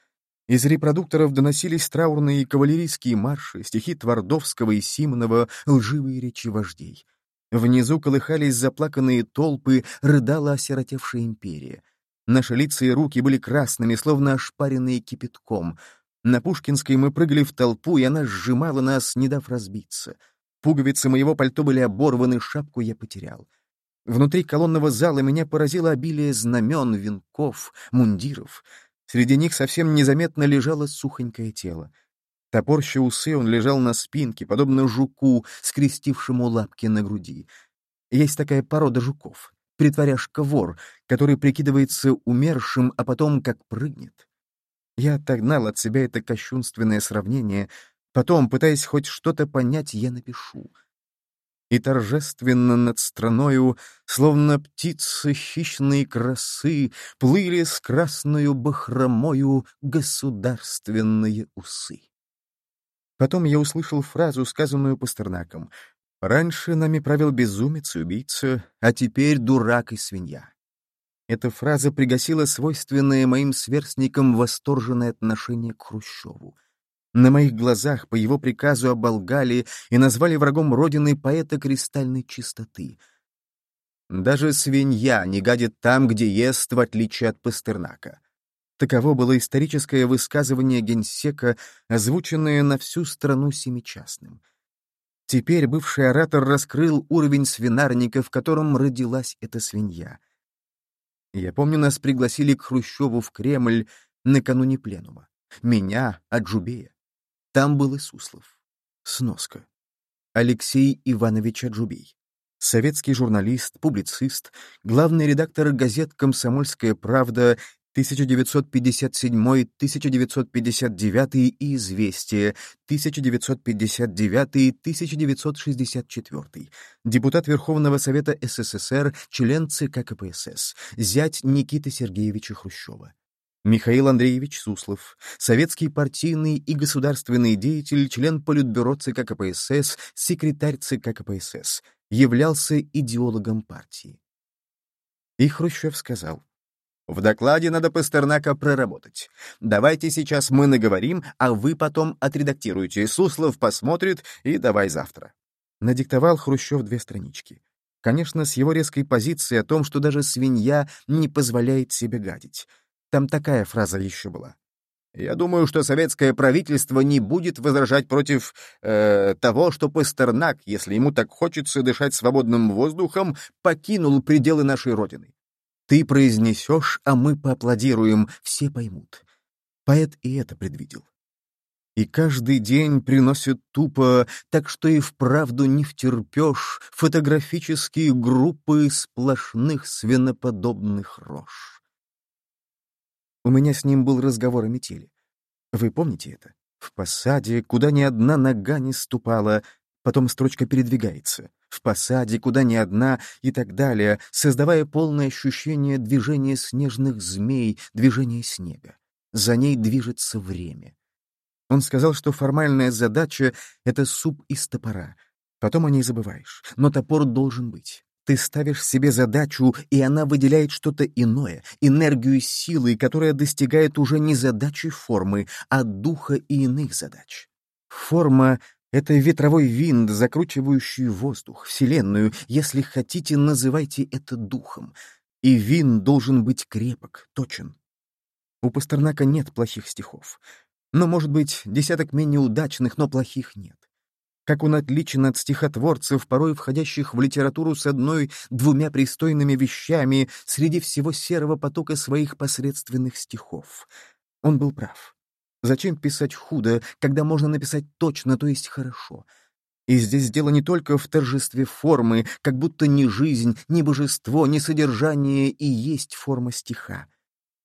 Speaker 1: Из репродукторов доносились траурные кавалерийские марши, стихи Твардовского и Симонова, лживые речи вождей. Внизу колыхались заплаканные толпы, рыдала осиротевшая империя — Наши лица и руки были красными, словно ошпаренные кипятком. На Пушкинской мы прыгали в толпу, и она сжимала нас, не дав разбиться. Пуговицы моего пальто были оборваны, шапку я потерял. Внутри колонного зала меня поразило обилие знамен, венков, мундиров. Среди них совсем незаметно лежало сухонькое тело. Топорща усы, он лежал на спинке, подобно жуку, скрестившему лапки на груди. Есть такая порода жуков притворяшка-вор, который прикидывается умершим, а потом как прыгнет. Я отогнал от себя это кощунственное сравнение, потом, пытаясь хоть что-то понять, я напишу. и торжественно над страною, словно птицы хищной красы, плыли с красною бахромою государственные усы. Потом я услышал фразу, сказанную Пастернаком. «Раньше нами правил безумец и убийца, а теперь дурак и свинья». Эта фраза пригасила свойственное моим сверстникам восторженное отношение к Хрущеву. На моих глазах по его приказу оболгали и назвали врагом Родины поэта кристальной чистоты. Даже свинья не гадит там, где ест, в отличие от Пастернака. Таково было историческое высказывание генсека, озвученное на всю страну семичастным. Теперь бывший оратор раскрыл уровень свинарника, в котором родилась эта свинья. Я помню, нас пригласили к Хрущеву в Кремль накануне пленума. Меня, Аджубея. Там был и Суслов. Сноска. Алексей Иванович Аджубей. Советский журналист, публицист, главный редактор газет «Комсомольская правда» 1957-1959 и «Известия» 1959-1964, депутат Верховного Совета СССР, член ЦК КПСС, зять Никиты Сергеевича Хрущева. Михаил Андреевич Суслов, советский партийный и государственный деятель, член Политбюро ЦК КПСС, секретарь ЦК КПСС, являлся идеологом партии. И Хрущев сказал, «В докладе надо Пастернака проработать. Давайте сейчас мы наговорим, а вы потом отредактируете. Суслов посмотрит и давай завтра». Надиктовал Хрущев две странички. Конечно, с его резкой позицией о том, что даже свинья не позволяет себе гадить. Там такая фраза еще была. Я думаю, что советское правительство не будет возражать против э, того, что Пастернак, если ему так хочется дышать свободным воздухом, покинул пределы нашей Родины. Ты произнесешь, а мы поаплодируем, все поймут. Поэт и это предвидел. И каждый день приносит тупо, так что и вправду не втерпешь фотографические группы сплошных свиноподобных рож. У меня с ним был разговор о метели. Вы помните это? В посаде, куда ни одна нога не ступала, потом строчка передвигается. В посаде, куда ни одна и так далее, создавая полное ощущение движения снежных змей, движения снега. За ней движется время. Он сказал, что формальная задача — это суп из топора. Потом о ней забываешь. Но топор должен быть. Ты ставишь себе задачу, и она выделяет что-то иное, энергию силы, которая достигает уже не задачи формы, а духа и иных задач. Форма — это ветровой винт, закручивающий воздух, Вселенную, если хотите, называйте это духом. И винт должен быть крепок, точен. У Пастернака нет плохих стихов. Но, может быть, десяток менее удачных, но плохих нет как он отличен от стихотворцев, порой входящих в литературу с одной-двумя пристойными вещами среди всего серого потока своих посредственных стихов. Он был прав. Зачем писать худо, когда можно написать точно, то есть хорошо? И здесь дело не только в торжестве формы, как будто ни жизнь, ни божество, ни содержание и есть форма стиха.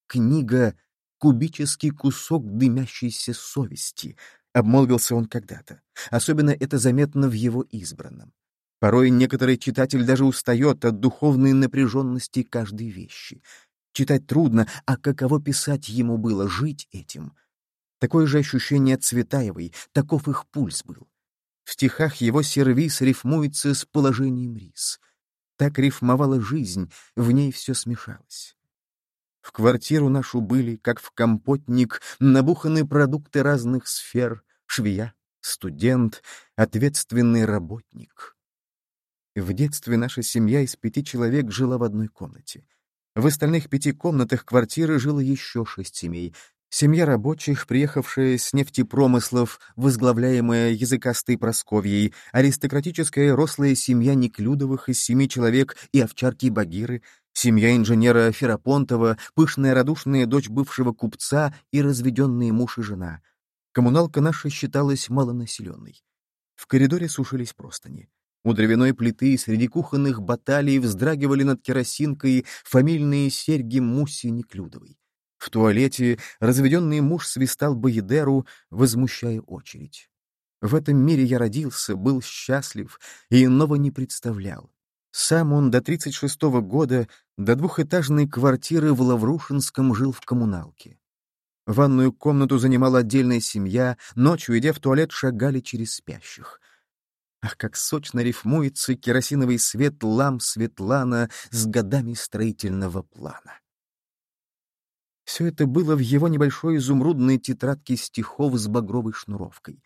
Speaker 1: Книга — кубический кусок дымящейся совести — обмолвился он когда-то. Особенно это заметно в его избранном. Порой некоторый читатель даже устает от духовной напряженности каждой вещи. Читать трудно, а каково писать ему было, жить этим? Такое же ощущение Цветаевой, таков их пульс был. В стихах его сервис рифмуется с положением рис. Так рифмовала жизнь, в ней все смешалось. В квартиру нашу были, как в компотник, набуханы продукты разных сфер, швея, студент, ответственный работник. В детстве наша семья из пяти человек жила в одной комнате. В остальных пяти комнатах квартиры жило еще шесть семей. Семья рабочих, приехавшая с нефтепромыслов, возглавляемая языкастой Просковьей, аристократическая рослая семья Неклюдовых из семи человек и овчарки Багиры, семья инженера Ферапонтова, пышная радушная дочь бывшего купца и разведенные муж и жена — Коммуналка наша считалась малонаселенной. В коридоре сушились простыни. У дровяной плиты среди кухонных баталий вздрагивали над керосинкой фамильные серьги Муси Неклюдовой. В туалете разведенный муж свистал Баедеру, возмущая очередь. В этом мире я родился, был счастлив и иного не представлял. Сам он до 36-го года до двухэтажной квартиры в Лаврушинском жил в коммуналке. Ванную комнату занимала отдельная семья, ночью, идя в туалет, шагали через спящих. Ах, как сочно рифмуется керосиновый свет лам Светлана с годами строительного плана. Все это было в его небольшой изумрудной тетрадке стихов с багровой шнуровкой.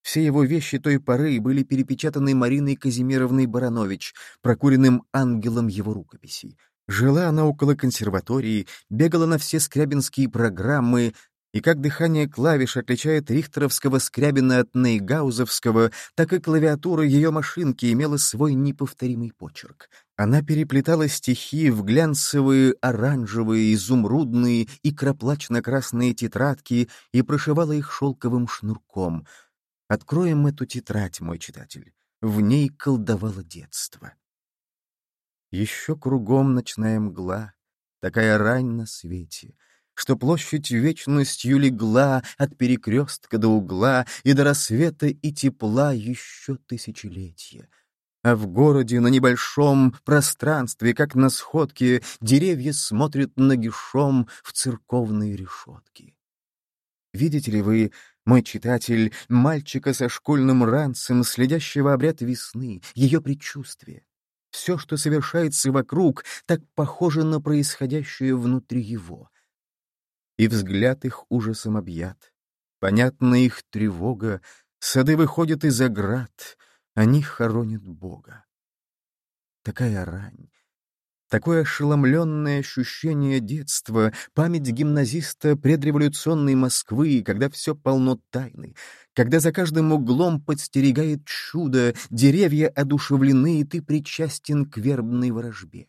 Speaker 1: Все его вещи той поры были перепечатаны Мариной Казимировной Баранович, прокуренным ангелом его рукописей. Жила она около консерватории, бегала на все скрябинские программы, и как дыхание клавиш отличает рихтеровского скрябина от нейгаузовского, так и клавиатура ее машинки имела свой неповторимый почерк. Она переплетала стихи в глянцевые, оранжевые, изумрудные и краплачно-красные тетрадки и прошивала их шелковым шнурком. Откроем эту тетрадь, мой читатель. В ней колдовало детство. Еще кругом ночная мгла, такая рань на свете — что площадь вечностью легла от перекрестка до угла, и до рассвета и тепла еще тысячелетия. А в городе на небольшом пространстве, как на сходке, деревья смотрят нагишом в церковные решетки. Видите ли вы, мой читатель, мальчика со школьным ранцем, следящего обряд весны, ее предчувствие? Все, что совершается вокруг, так похоже на происходящее внутри его и взгляд их ужасом объят. Понятна их тревога, сады выходят из оград, они хоронят Бога. Такая рань, такое ошеломленное ощущение детства, память гимназиста предреволюционной Москвы, когда все полно тайны, когда за каждым углом подстерегает чудо, деревья одушевлены, и ты причастен к вербной ворожбе.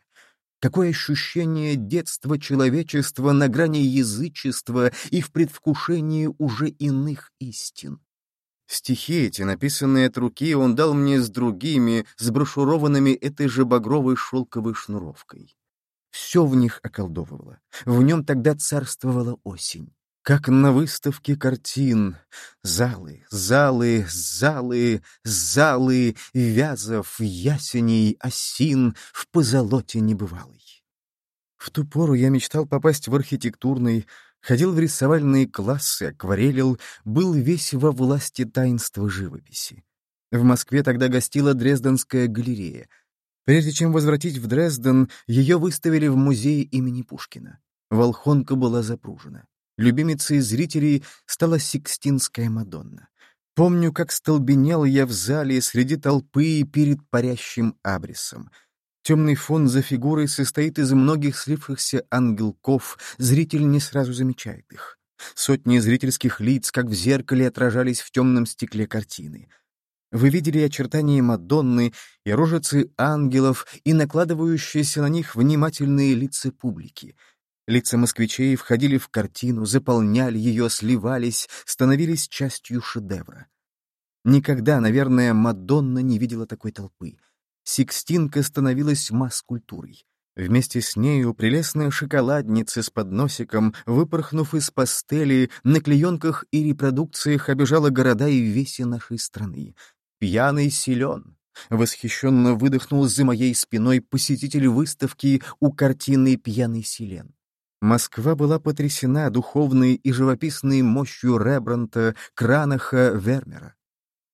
Speaker 1: Какое ощущение детства человечества на грани язычества и в предвкушении уже иных истин. Стихи эти, написанные от руки, он дал мне с другими, сброшурованными этой же багровой шелковой шнуровкой. Все в них околдовывало. В нем тогда царствовала осень. Как на выставке картин. Залы, залы, залы, залы, вязов, ясеней, осин в позолоте небывалой. В ту пору я мечтал попасть в архитектурный, ходил в рисовальные классы, акварелил, был весь во власти таинства живописи. В Москве тогда гостила Дрезденская галерея. Прежде чем возвратить в Дрезден, ее выставили в музее имени Пушкина. Волхонка была запружена. Любимицей зрителей стала Сикстинская Мадонна. Помню, как столбенел я в зале среди толпы перед парящим абрисом. Темный фон за фигурой состоит из многих слившихся ангелков, зритель не сразу замечает их. Сотни зрительских лиц, как в зеркале, отражались в темном стекле картины. Вы видели очертания Мадонны и рожицы ангелов и накладывающиеся на них внимательные лица публики — Лица москвичей входили в картину, заполняли ее, сливались, становились частью шедевра. Никогда, наверное, Мадонна не видела такой толпы. Сикстинка становилась масс-культурой. Вместе с нею прелестная шоколадница с подносиком, выпорхнув из пастели, на клеенках и репродукциях обижала города и веси нашей страны. Пьяный силен. Восхищенно выдохнул за моей спиной посетитель выставки у картины «Пьяный Селен». Москва была потрясена духовной и живописной мощью Рембранта, Кранаха, Вермера.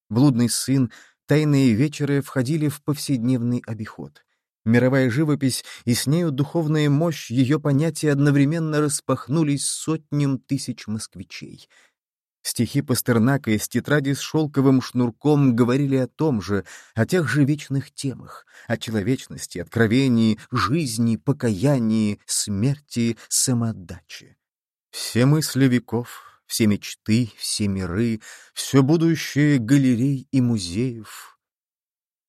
Speaker 1: «Блудный сын», «Тайные вечеры» входили в повседневный обиход. Мировая живопись и с нею духовная мощь ее понятия одновременно распахнулись сотням тысяч москвичей — Стихи Пастернака из тетради с шелковым шнурком говорили о том же, о тех же вечных темах, о человечности, откровении, жизни, покаянии, смерти, самоотдаче. Все мысли веков, все мечты, все миры, все будущее галерей и музеев.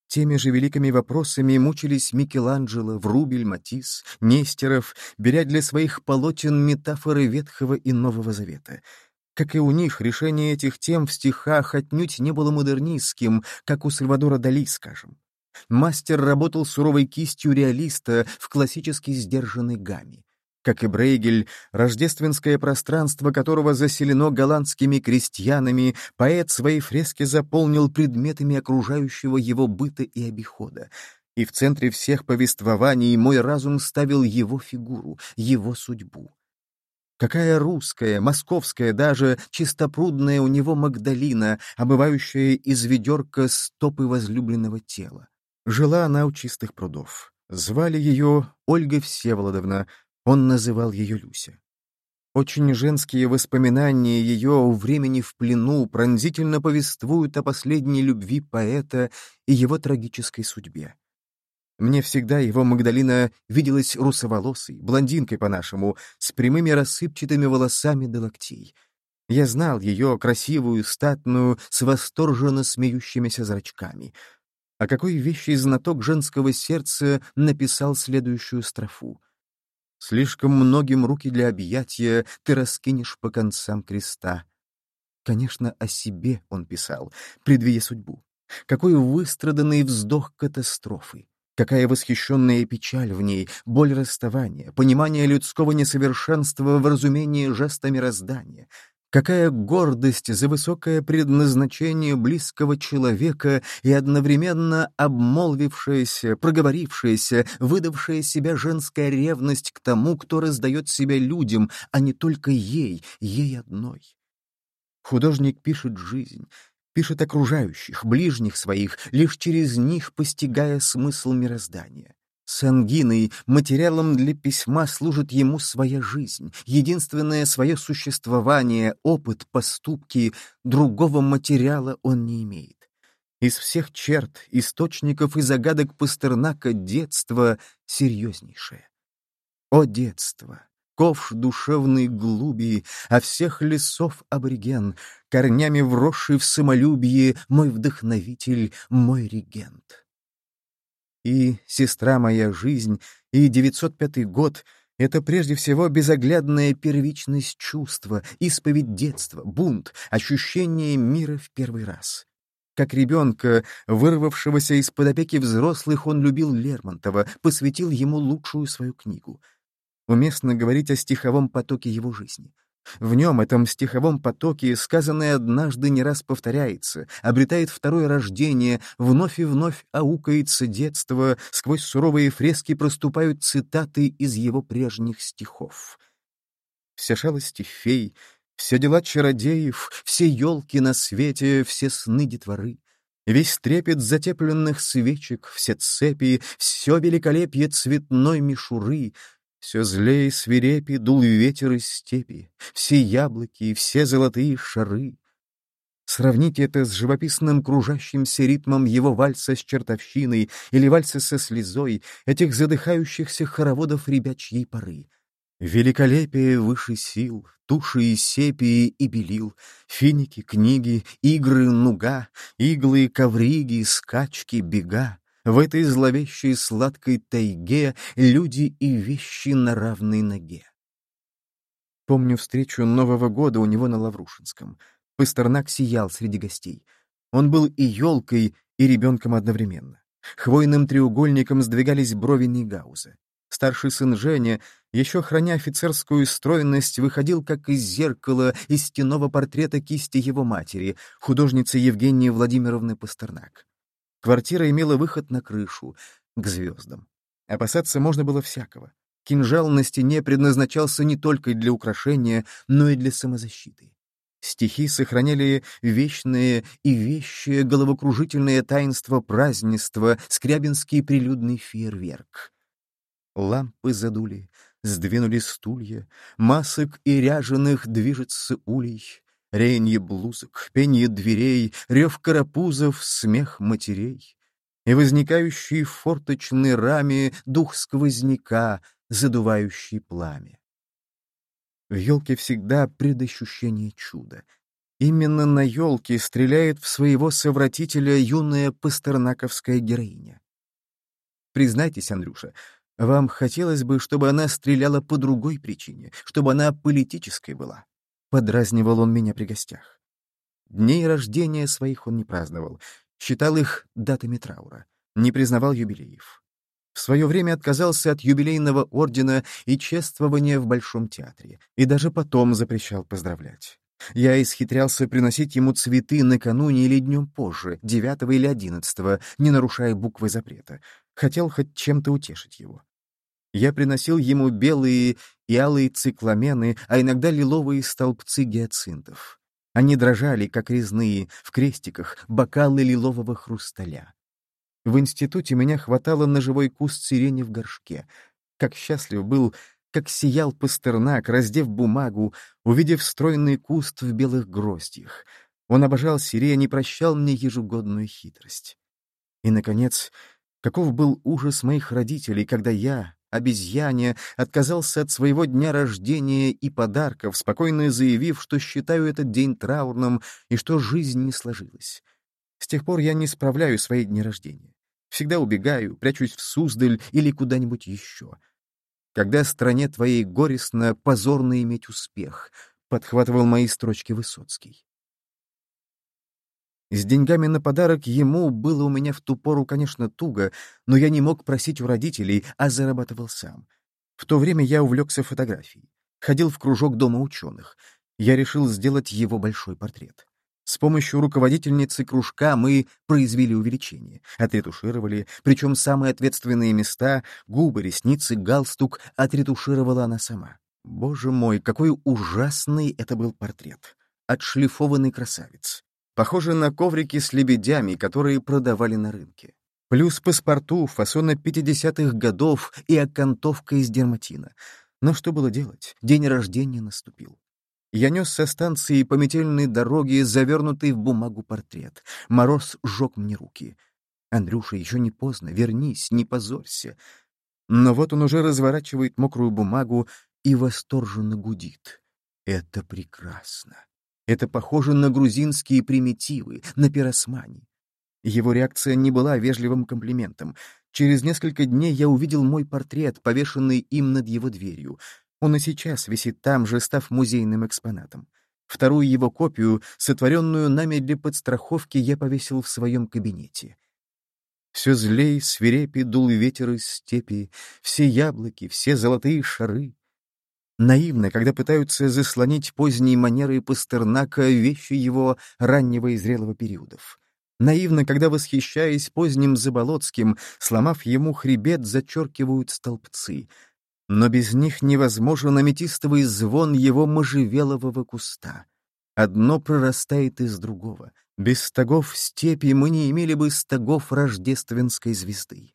Speaker 1: Теми же великими вопросами мучились Микеланджело, Врубель, Матисс, Нестеров, беря для своих полотен метафоры Ветхого и Нового Завета — как и у них, решение этих тем в стихах отнюдь не было модернистским, как у Сальвадора Дали, скажем. Мастер работал суровой кистью реалиста в классически сдержанной гамме. Как и Брейгель, рождественское пространство которого заселено голландскими крестьянами, поэт свои фрески заполнил предметами окружающего его быта и обихода. И в центре всех повествований мой разум ставил его фигуру, его судьбу. Какая русская, московская даже, чистопрудная у него Магдалина, обывающая из ведерка стопы возлюбленного тела. Жила она у чистых прудов. Звали ее Ольга Всеволодовна, он называл ее Люся. Очень женские воспоминания ее о времени в плену пронзительно повествуют о последней любви поэта и его трагической судьбе. Мне всегда его Магдалина виделась русоволосой, блондинкой по-нашему, с прямыми рассыпчатыми волосами до локтей. Я знал ее, красивую, статную, с восторженно смеющимися зрачками. А какой вещий знаток женского сердца написал следующую строфу. «Слишком многим руки для объятия ты раскинешь по концам креста». Конечно, о себе он писал, предвидя судьбу. Какой выстраданный вздох катастрофы. Какая восхищенная печаль в ней, боль расставания, понимание людского несовершенства в разумении жеста мироздания. Какая гордость за высокое предназначение близкого человека и одновременно обмолвившаяся, проговорившаяся, выдавшая себя женская ревность к тому, кто раздает себя людям, а не только ей, ей одной. Художник пишет жизнь, пишет окружающих, ближних своих, лишь через них постигая смысл мироздания. С ангиной материалом для письма служит ему своя жизнь, единственное свое существование, опыт, поступки, другого материала он не имеет. Из всех черт, источников и загадок Пастернака детство серьезнейшее. О детство! ковш душевной глуби, а всех лесов абориген, корнями вросший в самолюбие, мой вдохновитель, мой регент. И «Сестра моя жизнь» и «905 год» — это прежде всего безоглядная первичность чувства, исповедь детства, бунт, ощущение мира в первый раз. Как ребенка, вырвавшегося из-под опеки взрослых, он любил Лермонтова, посвятил ему лучшую свою книгу — Уместно говорить о стиховом потоке его жизни. В нем, этом стиховом потоке, сказанное однажды не раз повторяется, обретает второе рождение, вновь и вновь аукается детство, сквозь суровые фрески проступают цитаты из его прежних стихов. Все шалости фей, все дела чародеев, все елки на свете, все сны детворы. Весь трепет затепленных свечек, все цепи, все великолепие цветной мишуры — все злее свирепи дул ветер из степи, Все яблоки, все золотые шары. Сравните это с живописным кружащимся ритмом его вальса с чертовщиной или вальса со слезой, этих задыхающихся хороводов ребячьей поры. Великолепие выше сил, туши и сепии и белил, финики, книги, игры, нуга, иглы, ковриги, скачки, бега. В этой зловещей сладкой тайге люди и вещи на равной ноге. Помню встречу Нового года у него на Лаврушинском. Пастернак сиял среди гостей. Он был и елкой, и ребенком одновременно. Хвойным треугольником сдвигались брови Нигауза. Старший сын Женя, еще храня офицерскую стройность, выходил как из зеркала из стенного портрета кисти его матери, художницы Евгении Владимировны Пастернак. Квартира имела выход на крышу, к звездам. Опасаться можно было всякого. Кинжал на стене предназначался не только для украшения, но и для самозащиты. Стихи сохраняли вечное и вещее головокружительное таинство празднества, скрябинский прилюдный фейерверк. Лампы задули, сдвинули стулья, масок и ряженых движется улей, Ренье блузок, пенье дверей, рев карапузов, смех матерей. И возникающий в форточной раме дух сквозняка, задувающий пламя. В елке всегда предощущение чуда. Именно на елке стреляет в своего совратителя юная пастернаковская героиня. Признайтесь, Андрюша, вам хотелось бы, чтобы она стреляла по другой причине, чтобы она политической была. Подразнивал он меня при гостях. Дней рождения своих он не праздновал, считал их датами траура, не признавал юбилеев. В свое время отказался от юбилейного ордена и чествования в Большом театре, и даже потом запрещал поздравлять. Я исхитрялся приносить ему цветы накануне или днем позже, девятого или одиннадцатого, не нарушая буквы запрета. Хотел хоть чем-то утешить его. Я приносил ему белые и алые цикламены, а иногда лиловые столбцы гиацинтов. Они дрожали, как резные, в крестиках, бокалы лилового хрусталя. В институте меня хватало на живой куст сирени в горшке. Как счастлив был как сиял Пастернак, раздев бумагу, увидев стройный куст в белых гроздьях. Он обожал сирень и прощал мне ежегодную хитрость. И, наконец, каков был ужас моих родителей, когда я, обезьяне, отказался от своего дня рождения и подарков, спокойно заявив, что считаю этот день траурным и что жизнь не сложилась. С тех пор я не справляю свои дни рождения. Всегда убегаю, прячусь в Суздаль или куда-нибудь еще — когда стране твоей горестно, позорно иметь успех, подхватывал мои строчки Высоцкий. С деньгами на подарок ему было у меня в ту пору, конечно, туго, но я не мог просить у родителей, а зарабатывал сам. В то время я увлекся фотографией. Ходил в кружок Дома ученых. Я решил сделать его большой портрет. С помощью руководительницы кружка мы произвели увеличение, отретушировали, причем самые ответственные места — губы, ресницы, галстук — отретушировала она сама. Боже мой, какой ужасный это был портрет. Отшлифованный красавец. Похоже на коврики с лебедями, которые продавали на рынке. Плюс паспорту фасона 50-х годов и окантовка из дерматина. Но что было делать? День рождения наступил. Я нес со станции по метельной дороге, завернутый в бумагу портрет. Мороз сжег мне руки. «Андрюша, еще не поздно, вернись, не позорься». Но вот он уже разворачивает мокрую бумагу и восторженно гудит. Это прекрасно. Это похоже на грузинские примитивы, на пиросмани. Его реакция не была вежливым комплиментом. Через несколько дней я увидел мой портрет, повешенный им над его дверью — он и сейчас висит там же, став музейным экспонатом. Вторую его копию, сотворенную нами для подстраховки, я повесил в своем кабинете. Все злей, свирепи дул ветер из степи, все яблоки, все золотые шары. Наивно, когда пытаются заслонить поздние манеры Пастернака вещи его раннего и зрелого периодов. Наивно, когда, восхищаясь поздним Заболоцким, сломав ему хребет, зачеркивают столбцы — но без них невозможен аметистовый звон его можжевелового куста. Одно прорастает из другого. Без стогов степи мы не имели бы стогов рождественской звезды.